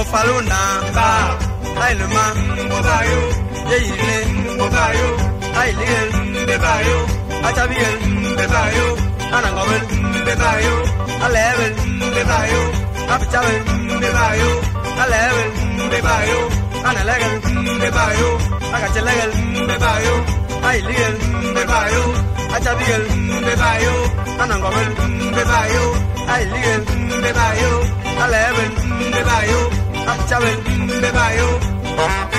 mofalo na ba ailema yo. yeyile mbobayo ailige mbebayo atabige mbebayo anangobe mbebayo alebe mbebayo apichabe yo. alebe mbebayo analege mbebayo agachelege mbebayo ailige mbebayo atabige mbebayo anangobe yo. ailige mbebayo alebe mbebayo I'm telling you, baby,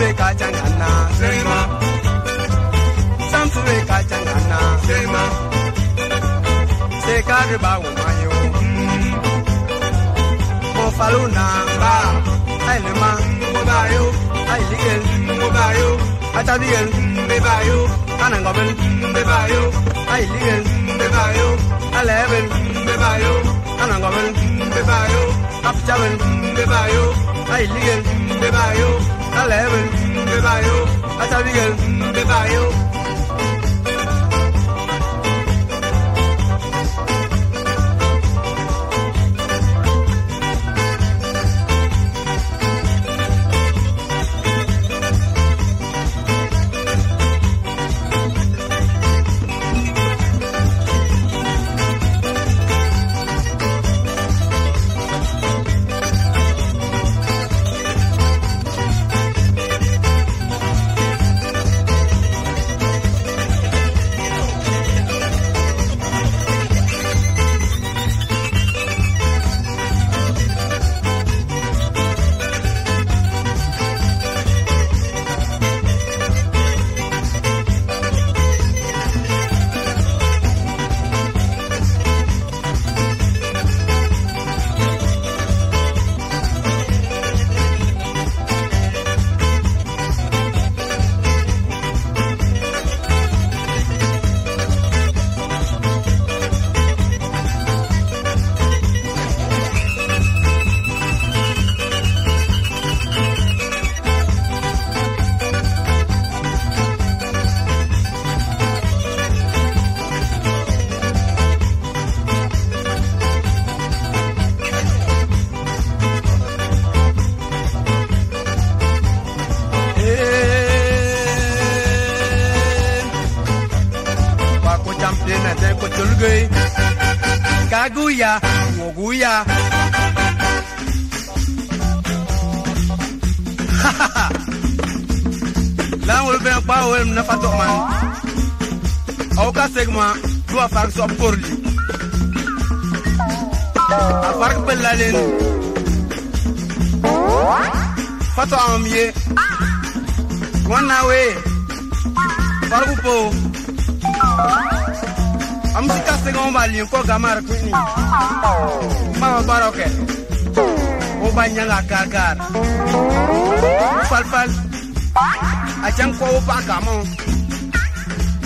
Sanfure ka Sema Sanfure ka jangana Sema Seka riba umayo Mofalu namba Ailema Mobayo Ailigel Mobayo Atabigel Mebayo Kanangobel Mebayo Ailigel Mebayo Alebel Mebayo Kanangobel Mebayo Apichabel Mebayo Ailigel Mebayo Eleven, bye-bye, oh, I tell you, bye-bye. 가구야 오구야 하하하 lan wol bɛn kpa wol na fa tɔgɔ man aw ka segin ma du a fari sɔg porili a fari bɛ lalen am ye wɔn na we farigu po amusika sɛgɛnw b'a lin kɔ gamari kwini mama baaraw kɛ o ba ɲaga gagar falfal a can kɔ o ba gamɔ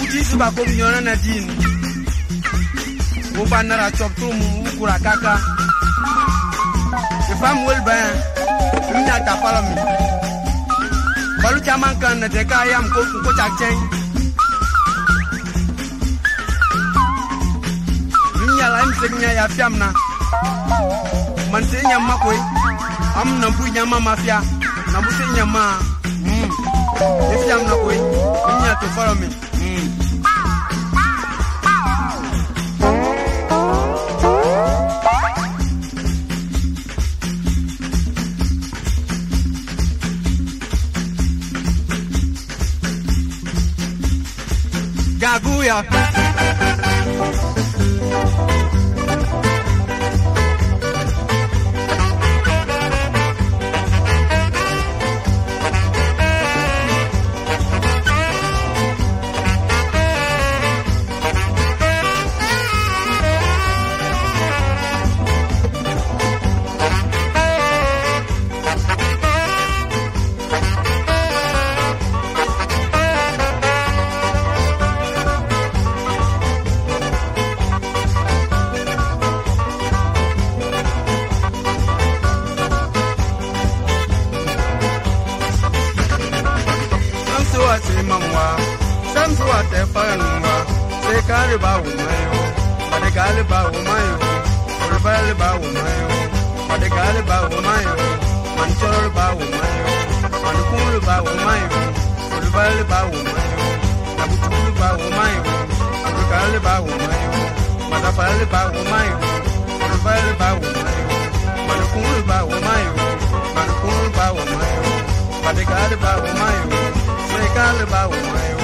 u t'i suba ko miyɔnɔ na diin o ba nara cɔb mu u kura kaka ifam wel bɛn i bɛna ta fɔlɔ min balu caman kan nɛtɛ k'a yam ko kun ca cɛn segnya na am na bu mafia na mm na to follow me mm wate fanuma se kaliba umayo pade kaliba umayo umayo kaliba umayo umayo umayo umayo umayo umayo kaliba umayo se kaliba umayo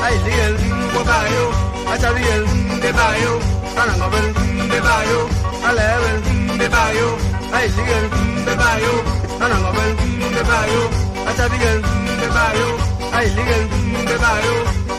Ailiel Bobayo, Achariel Debayo, Tanangobel Debayo, Alevel Debayo, Ailiel Debayo, Tanangobel Debayo, Achariel Debayo, Ailiel Debayo,